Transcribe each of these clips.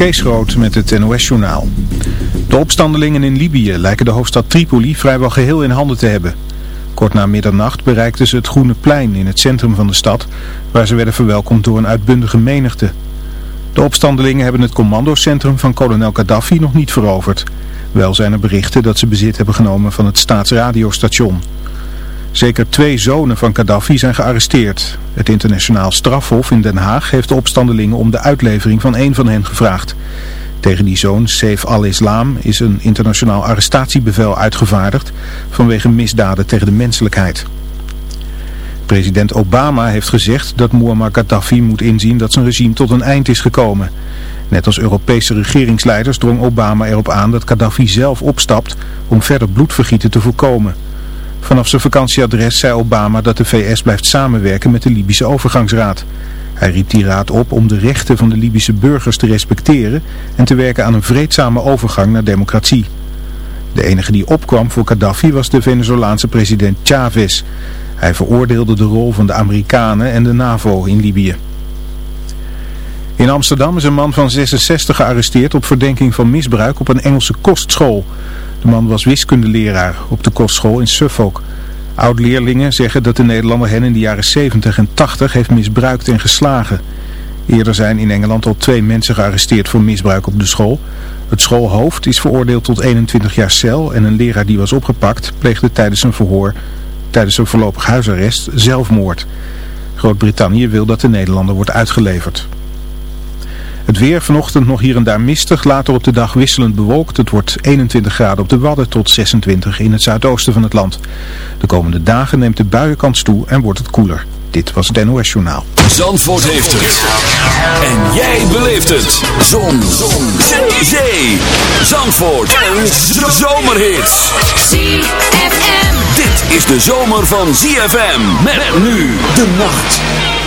Kees Groot met het NOS-journaal. De opstandelingen in Libië lijken de hoofdstad Tripoli vrijwel geheel in handen te hebben. Kort na middernacht bereikten ze het Groene Plein in het centrum van de stad, waar ze werden verwelkomd door een uitbundige menigte. De opstandelingen hebben het commandocentrum van kolonel Gaddafi nog niet veroverd. Wel zijn er berichten dat ze bezit hebben genomen van het staatsradiostation. Zeker twee zonen van Gaddafi zijn gearresteerd. Het internationaal strafhof in Den Haag heeft de opstandelingen om de uitlevering van een van hen gevraagd. Tegen die zoon, Saif al-Islam, is een internationaal arrestatiebevel uitgevaardigd vanwege misdaden tegen de menselijkheid. President Obama heeft gezegd dat Muammar Gaddafi moet inzien dat zijn regime tot een eind is gekomen. Net als Europese regeringsleiders drong Obama erop aan dat Gaddafi zelf opstapt om verder bloedvergieten te voorkomen. Vanaf zijn vakantieadres zei Obama dat de VS blijft samenwerken met de Libische overgangsraad. Hij riep die raad op om de rechten van de Libische burgers te respecteren en te werken aan een vreedzame overgang naar democratie. De enige die opkwam voor Gaddafi was de Venezolaanse president Chavez. Hij veroordeelde de rol van de Amerikanen en de NAVO in Libië. In Amsterdam is een man van 66 gearresteerd op verdenking van misbruik op een Engelse kostschool. De man was wiskundeleraar op de kostschool in Suffolk. Oud-leerlingen zeggen dat de Nederlander hen in de jaren 70 en 80 heeft misbruikt en geslagen. Eerder zijn in Engeland al twee mensen gearresteerd voor misbruik op de school. Het schoolhoofd is veroordeeld tot 21 jaar cel en een leraar die was opgepakt pleegde tijdens een verhoor, tijdens een voorlopig huisarrest, zelfmoord. Groot-Brittannië wil dat de Nederlander wordt uitgeleverd. Het weer vanochtend nog hier en daar mistig, later op de dag wisselend bewolkt. Het wordt 21 graden op de Wadden tot 26 in het zuidoosten van het land. De komende dagen neemt de buienkans toe en wordt het koeler. Dit was het NOS Journaal. Zandvoort heeft het. En jij beleeft het. Zon. Zon. Zee. Zee. Zandvoort. En zomerhits. ZFM. Dit is de zomer van ZFM. Met nu de nacht.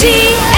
See.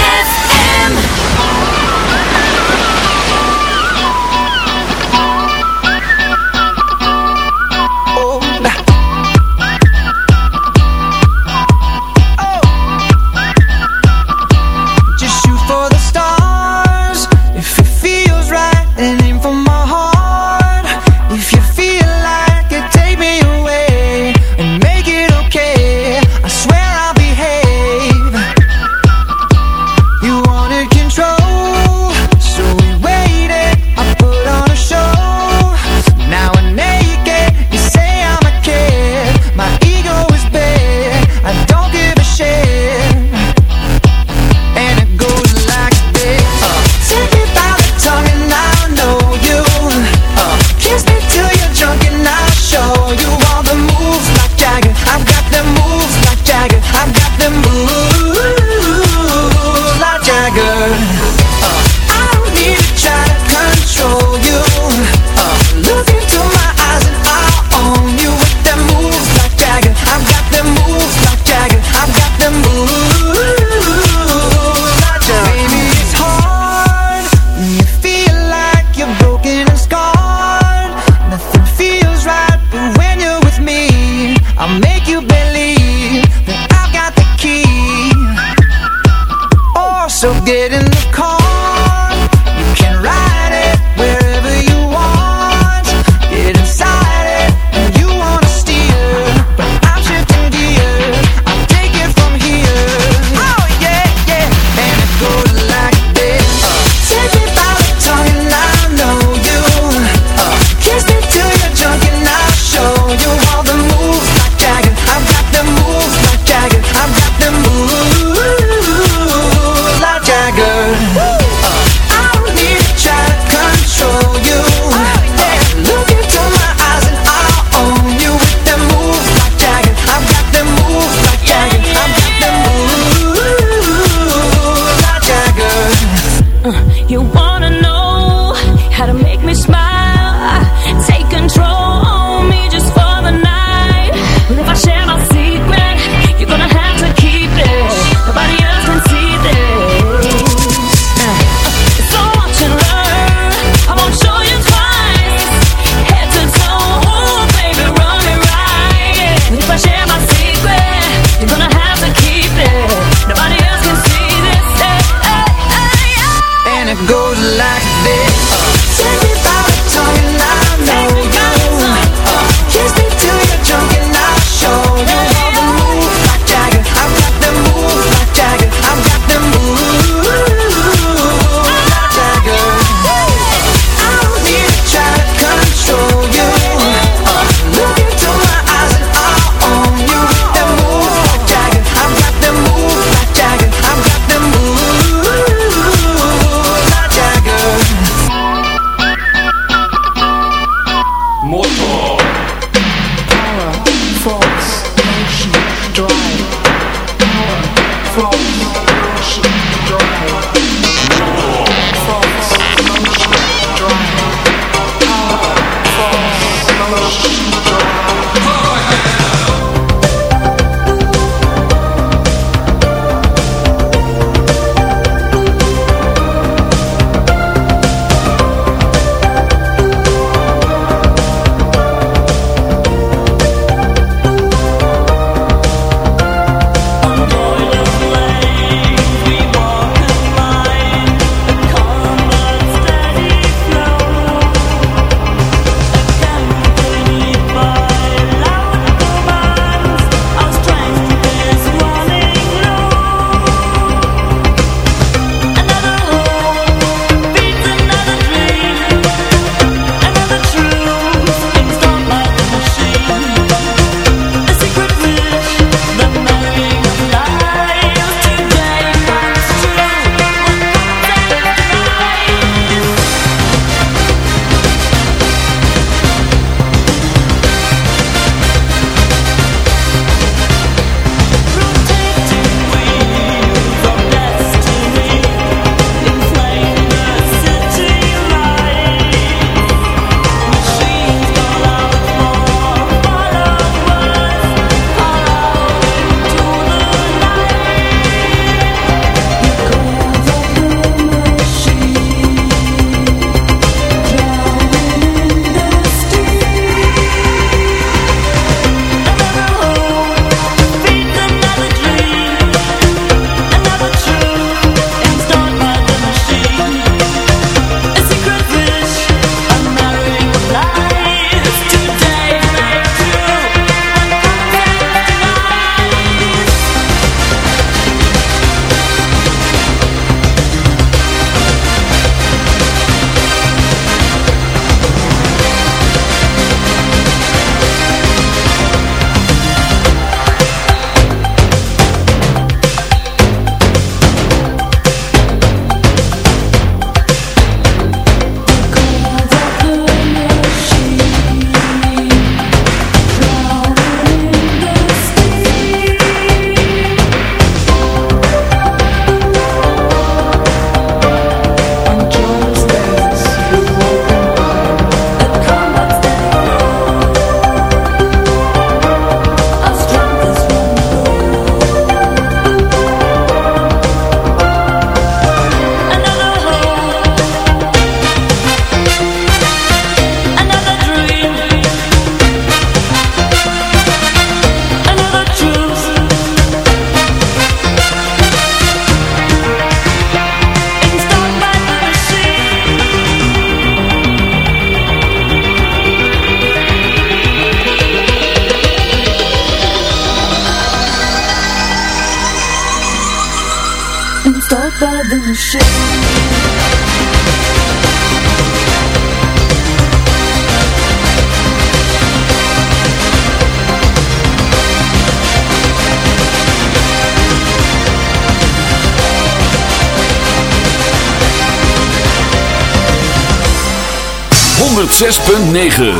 106.9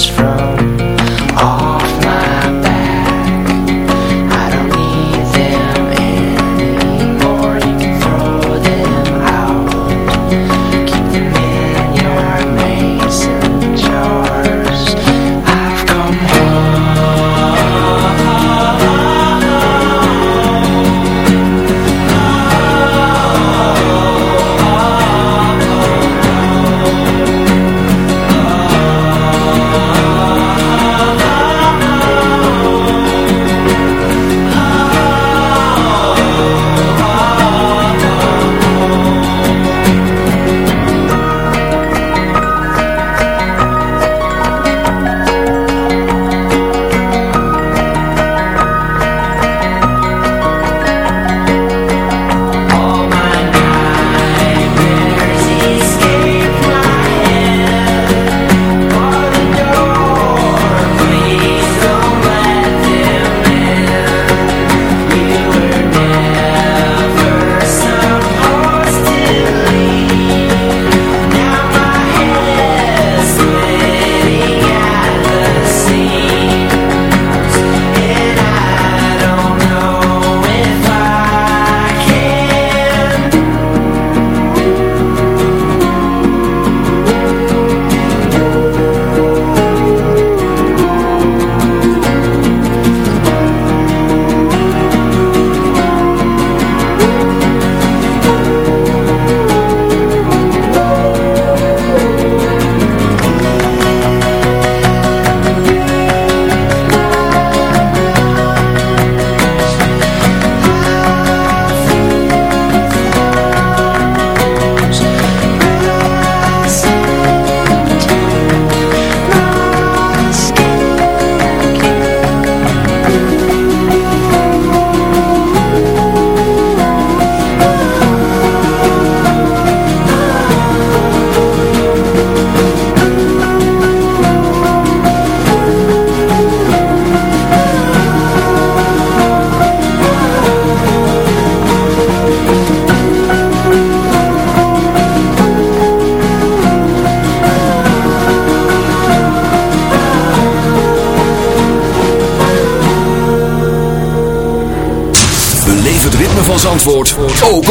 friends from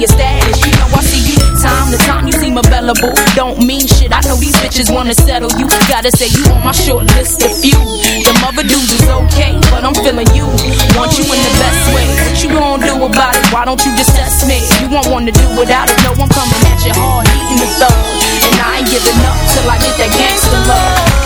your status. You know I see you time to time, you seem available. Don't mean shit, I know these bitches wanna settle you. Gotta say you on my short list of few. The mother dudes is okay, but I'm feeling you. Want you in the best way. What you gonna do about it? Why don't you just test me? You won't wanna do without it. No, I'm coming at you hard, eating the thug. And I ain't giving up till I get that gangster love.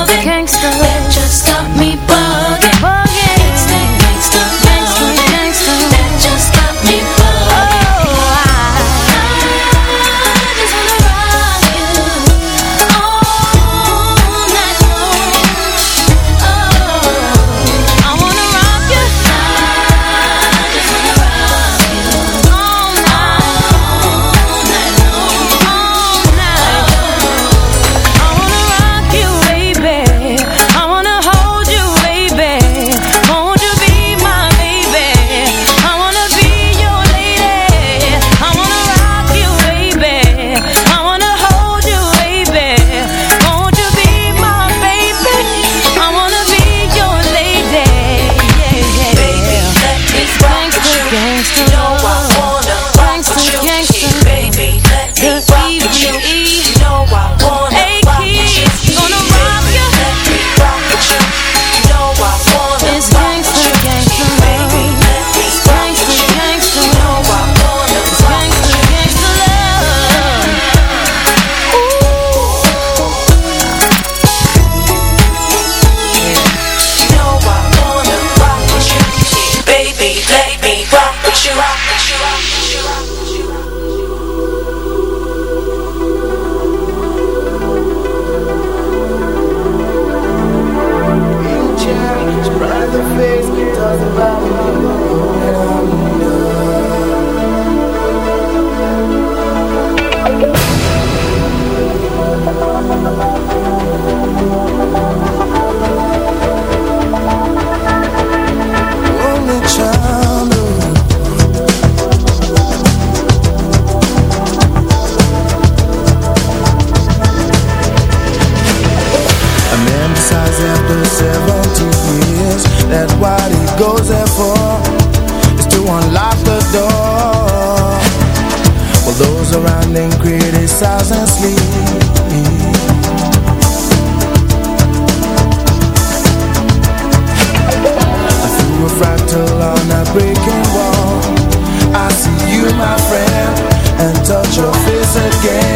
breaking wall I see you my friend And touch your face again.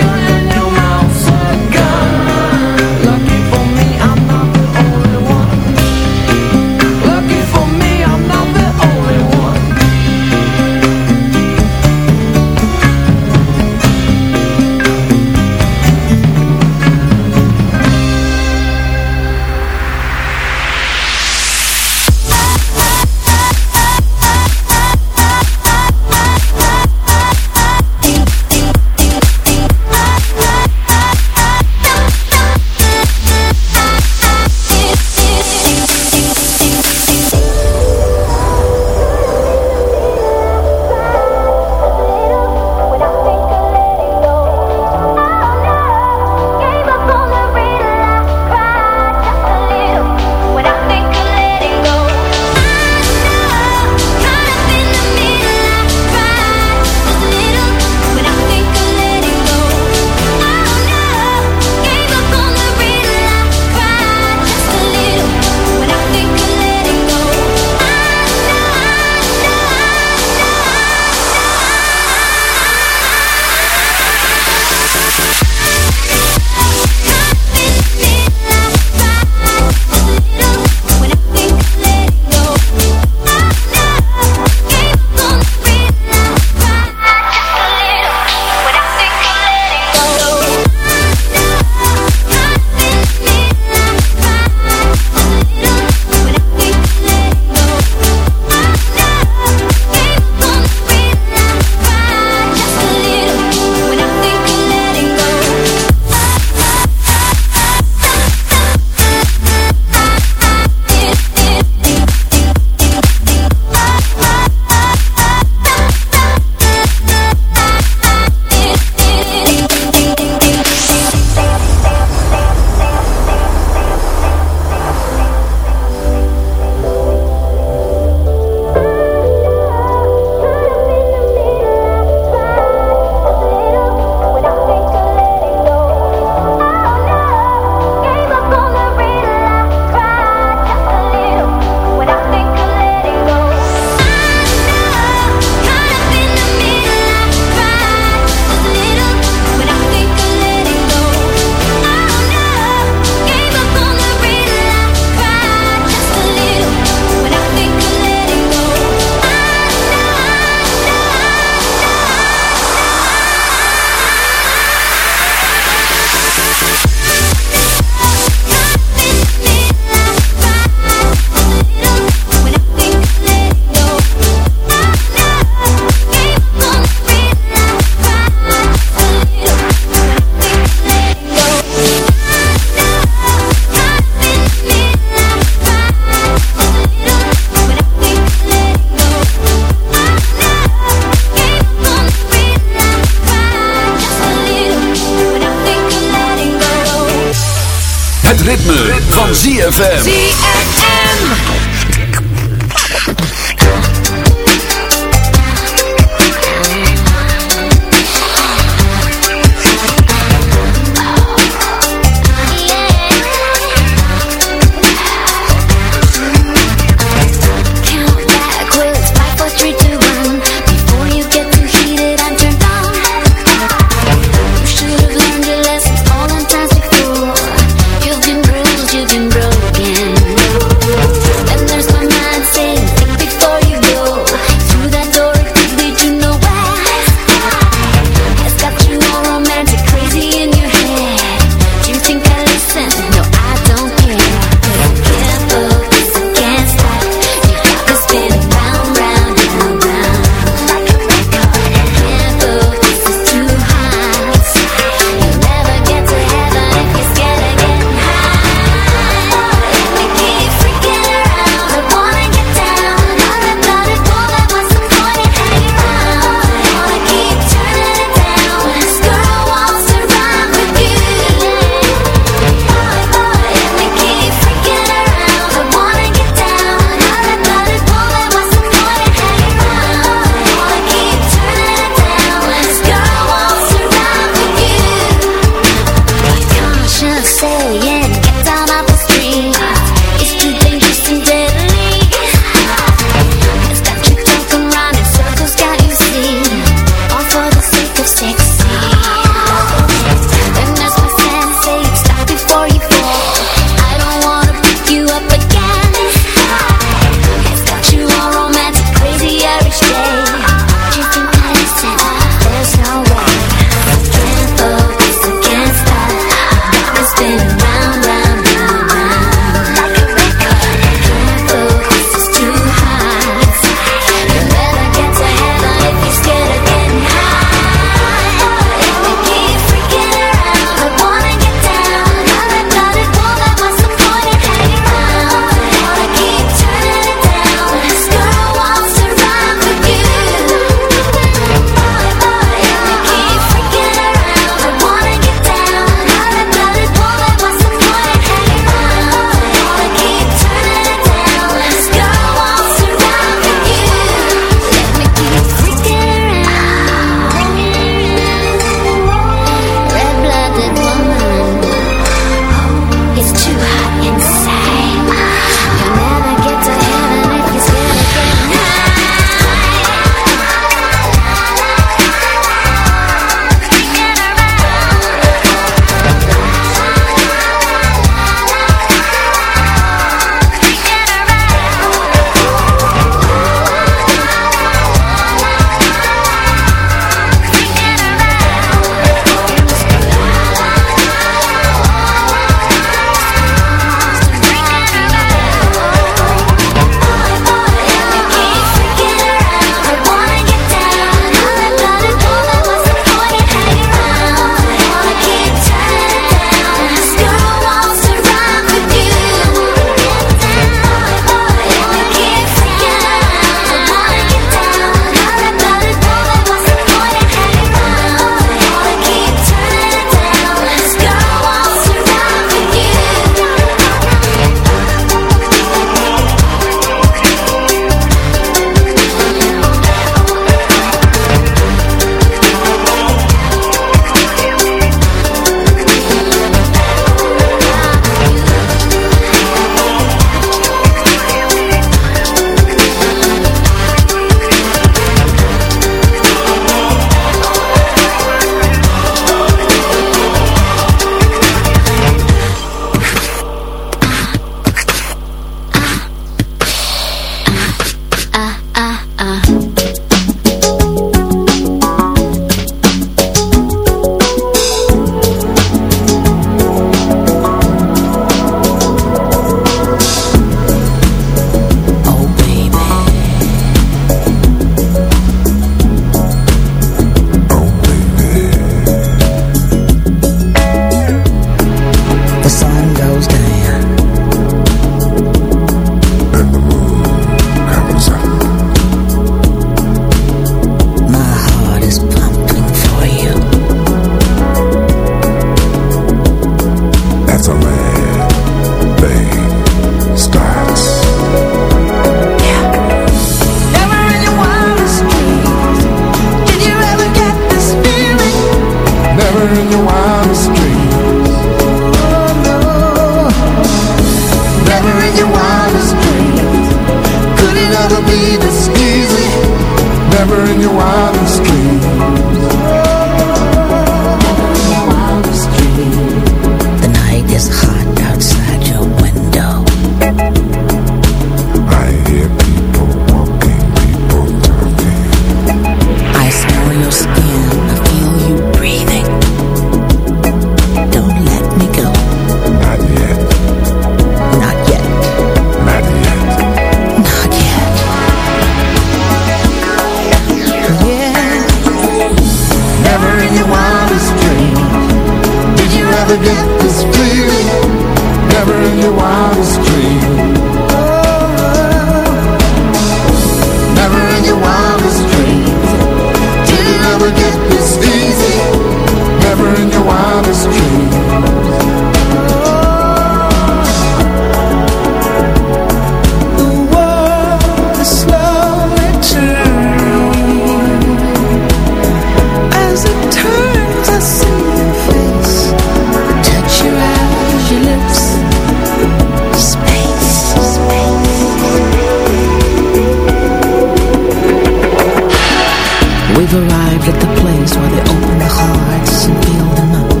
arrived at the place where they open their hearts and build them up.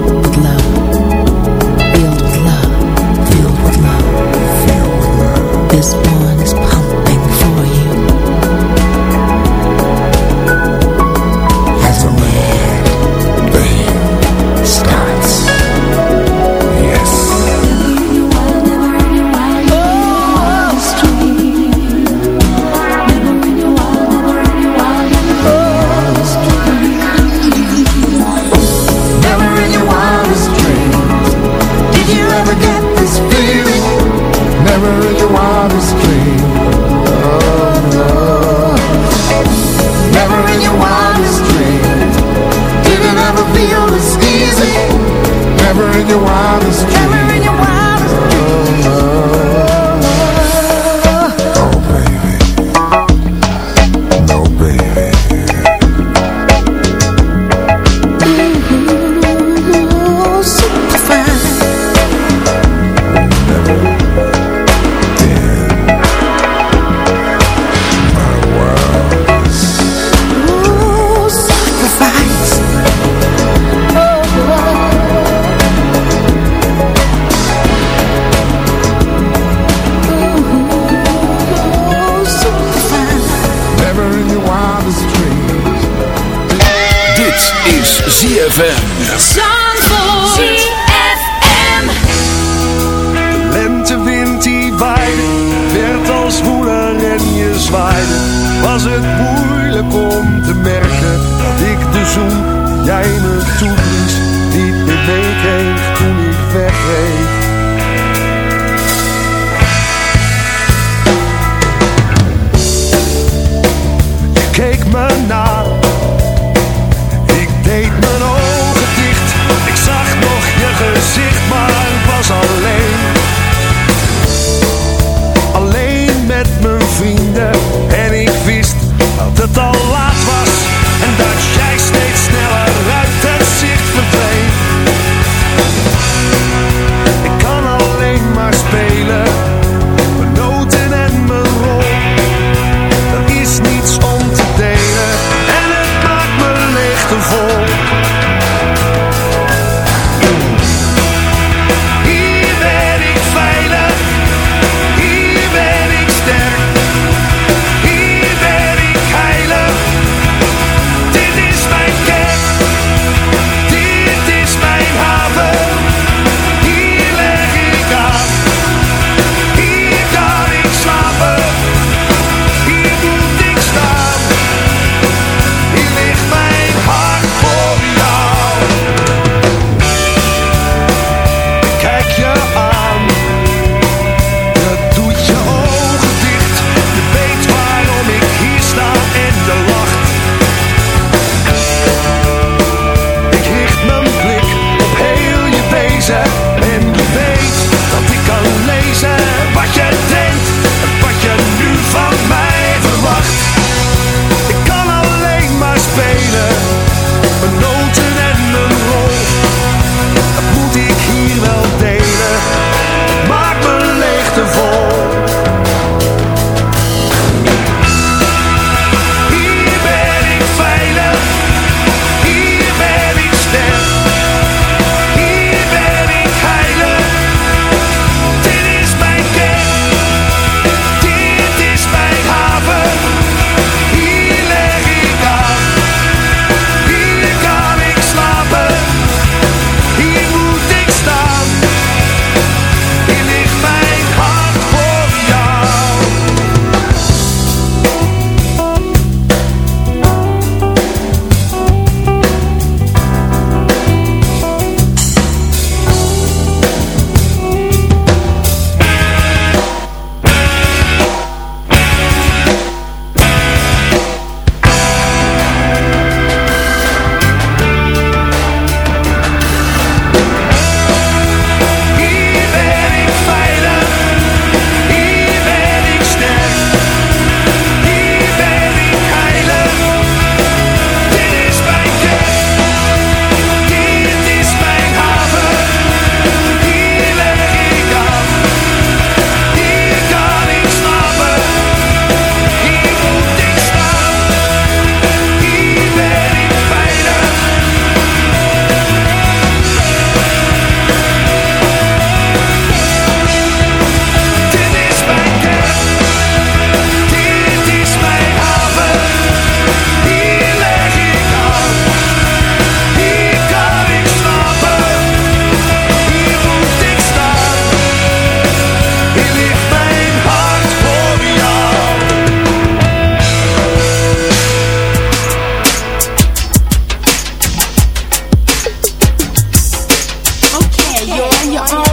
your own.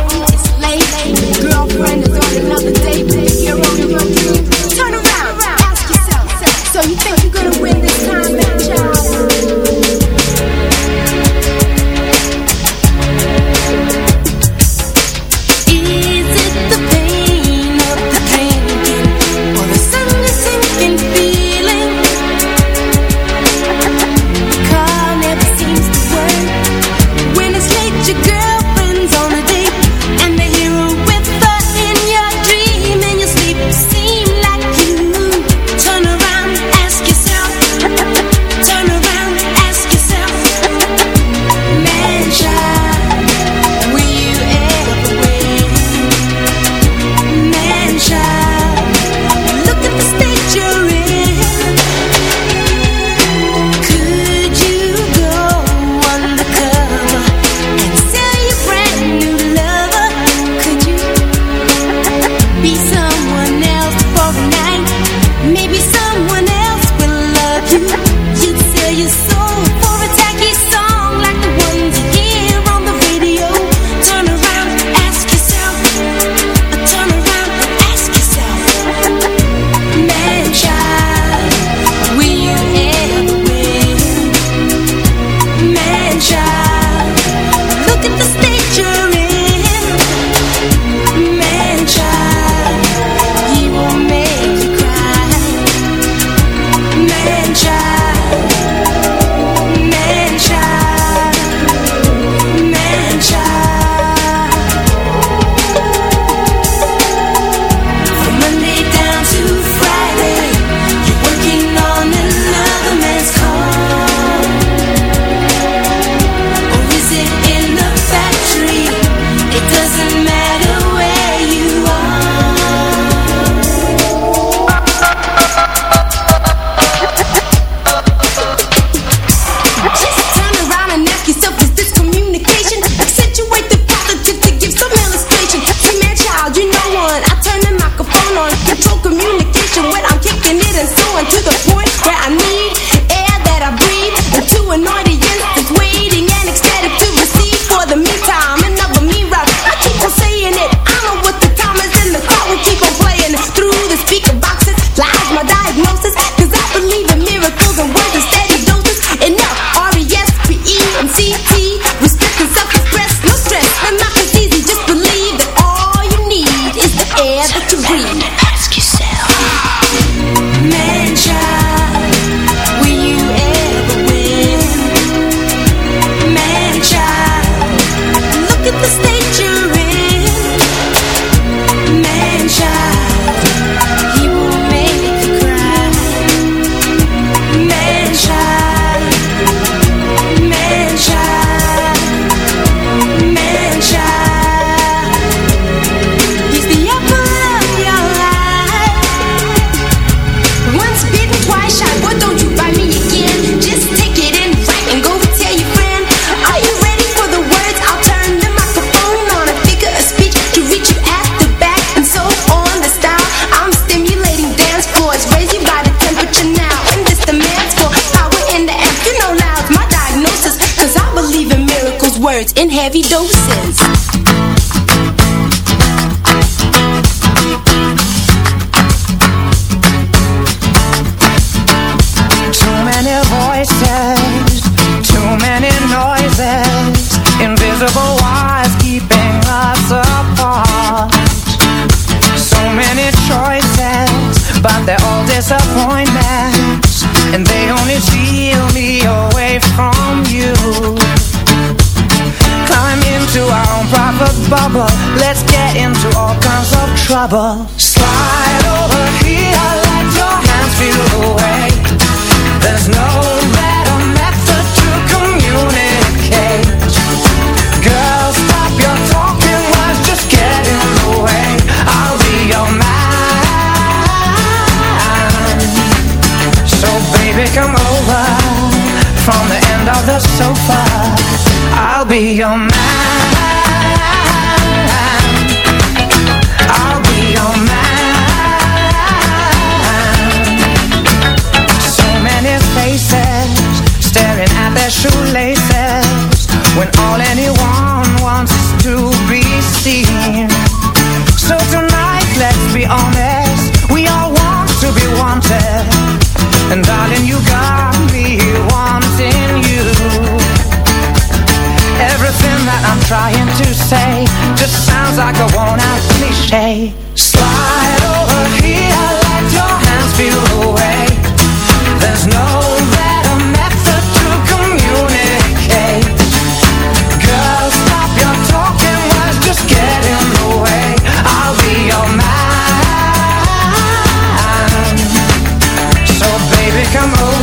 so far.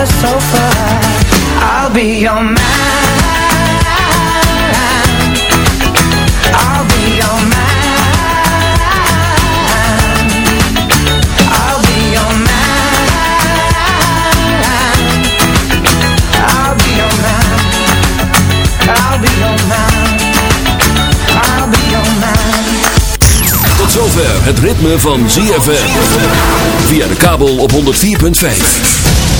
I'll Tot zover het ritme van ZFM Via de kabel op 104.5